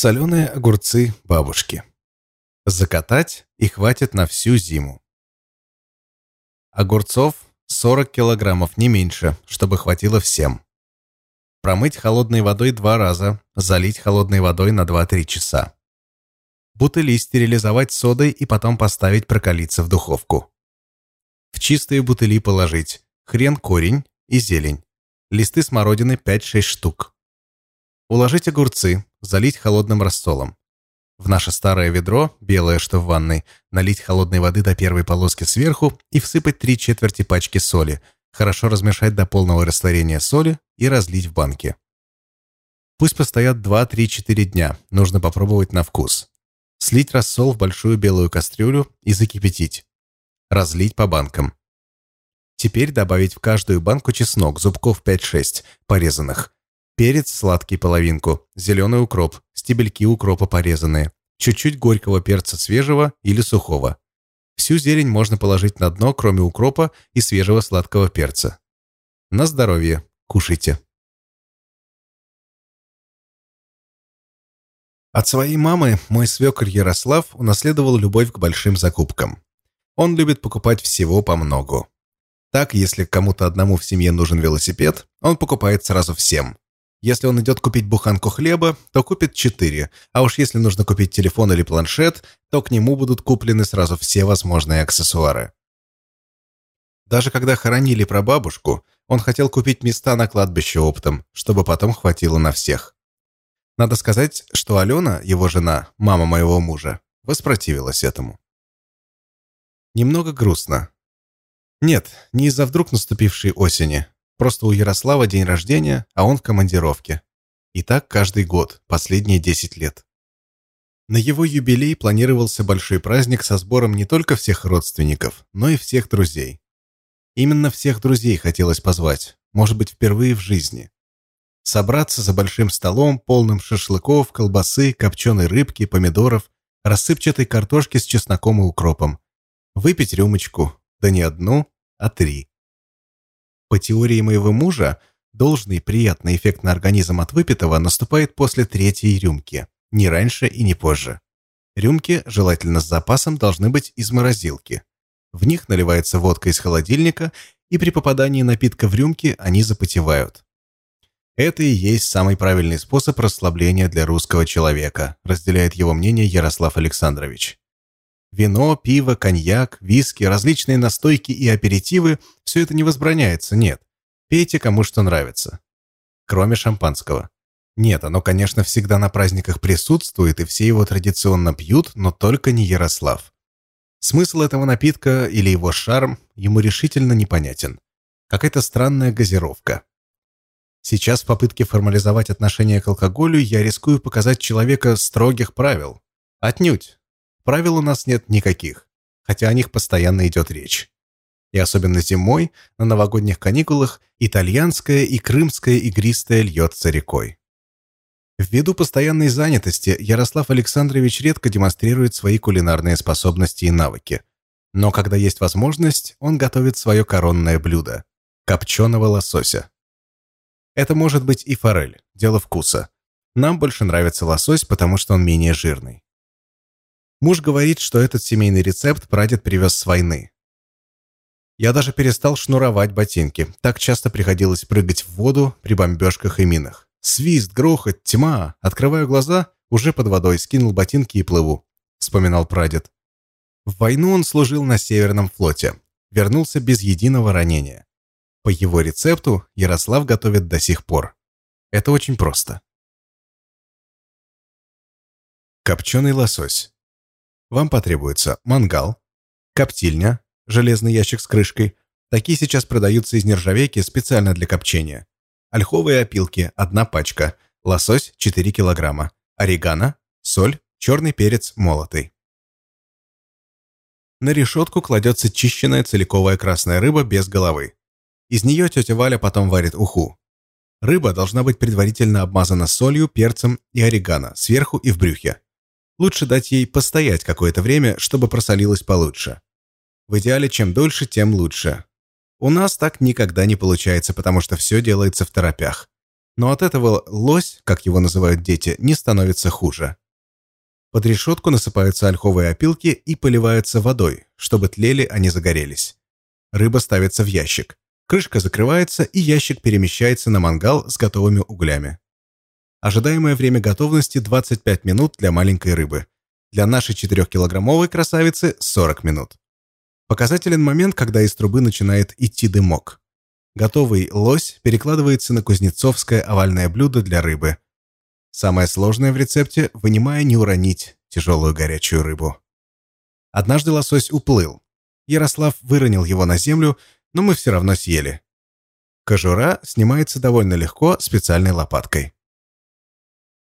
Соленые огурцы бабушки. Закатать и хватит на всю зиму. Огурцов 40 килограммов, не меньше, чтобы хватило всем. Промыть холодной водой два раза, залить холодной водой на 2-3 часа. Бутыли стерилизовать содой и потом поставить прокалиться в духовку. В чистые бутыли положить хрен-корень и зелень, листы смородины 5-6 штук. Уложить огурцы, залить холодным рассолом. В наше старое ведро, белое, что в ванной, налить холодной воды до первой полоски сверху и всыпать три четверти пачки соли, хорошо размешать до полного растворения соли и разлить в банке. Пусть постоят 2-3-4 дня, нужно попробовать на вкус. Слить рассол в большую белую кастрюлю и закипятить. Разлить по банкам. Теперь добавить в каждую банку чеснок, зубков 5-6, порезанных. Перец сладкий половинку, зеленый укроп, стебельки укропа порезанные, чуть-чуть горького перца свежего или сухого. Всю зелень можно положить на дно, кроме укропа и свежего сладкого перца. На здоровье. Кушайте. От своей мамы мой свекр Ярослав унаследовал любовь к большим закупкам. Он любит покупать всего по многу. Так, если кому-то одному в семье нужен велосипед, он покупает сразу всем. Если он идет купить буханку хлеба, то купит четыре, а уж если нужно купить телефон или планшет, то к нему будут куплены сразу все возможные аксессуары. Даже когда хоронили прабабушку, он хотел купить места на кладбище оптом, чтобы потом хватило на всех. Надо сказать, что Алена, его жена, мама моего мужа, воспротивилась этому. Немного грустно, нет, не из-за вдруг наступившей осени. Просто у Ярослава день рождения, а он в командировке. И так каждый год, последние 10 лет. На его юбилей планировался большой праздник со сбором не только всех родственников, но и всех друзей. Именно всех друзей хотелось позвать, может быть, впервые в жизни. Собраться за большим столом, полным шашлыков, колбасы, копченой рыбки, помидоров, рассыпчатой картошки с чесноком и укропом. Выпить рюмочку, да не одну, а три. По теории моего мужа, должный приятный эффект на организм от выпитого наступает после третьей рюмки, не раньше и не позже. Рюмки, желательно с запасом, должны быть из морозилки. В них наливается водка из холодильника, и при попадании напитка в рюмки они запотевают. Это и есть самый правильный способ расслабления для русского человека, разделяет его мнение Ярослав Александрович. Вино, пиво, коньяк, виски, различные настойки и аперитивы – все это не возбраняется, нет. Пейте кому что нравится. Кроме шампанского. Нет, оно, конечно, всегда на праздниках присутствует, и все его традиционно пьют, но только не Ярослав. Смысл этого напитка или его шарм ему решительно непонятен. Какая-то странная газировка. Сейчас в попытке формализовать отношение к алкоголю я рискую показать человека строгих правил. Отнюдь. Правил у нас нет никаких, хотя о них постоянно идет речь. И особенно зимой, на новогодних каникулах, итальянская и крымская игристая льется рекой. Ввиду постоянной занятости Ярослав Александрович редко демонстрирует свои кулинарные способности и навыки. Но когда есть возможность, он готовит свое коронное блюдо – копченого лосося. Это может быть и форель, дело вкуса. Нам больше нравится лосось, потому что он менее жирный. Муж говорит, что этот семейный рецепт прадед привез с войны. Я даже перестал шнуровать ботинки. Так часто приходилось прыгать в воду при бомбежках и минах. Свист, грохот, тьма. Открываю глаза, уже под водой, скинул ботинки и плыву. Вспоминал прадед. В войну он служил на Северном флоте. Вернулся без единого ранения. По его рецепту Ярослав готовит до сих пор. Это очень просто. Копченый лосось. Вам потребуется мангал, коптильня, железный ящик с крышкой. Такие сейчас продаются из нержавейки специально для копчения. Ольховые опилки – одна пачка. Лосось – 4 килограмма. Орегано, соль, черный перец молотый. На решетку кладется чищенная целиковая красная рыба без головы. Из нее тетя Валя потом варит уху. Рыба должна быть предварительно обмазана солью, перцем и орегано сверху и в брюхе. Лучше дать ей постоять какое-то время, чтобы просолилась получше. В идеале, чем дольше, тем лучше. У нас так никогда не получается, потому что все делается в торопях. Но от этого лось, как его называют дети, не становится хуже. Под решетку насыпаются ольховые опилки и поливаются водой, чтобы тлели, а не загорелись. Рыба ставится в ящик. Крышка закрывается, и ящик перемещается на мангал с готовыми углями. Ожидаемое время готовности 25 минут для маленькой рыбы. Для нашей 4-килограммовой красавицы 40 минут. Показателен момент, когда из трубы начинает идти дымок. Готовый лось перекладывается на кузнецовское овальное блюдо для рыбы. Самое сложное в рецепте – вынимая не уронить тяжелую горячую рыбу. Однажды лосось уплыл. Ярослав выронил его на землю, но мы все равно съели. Кожура снимается довольно легко специальной лопаткой.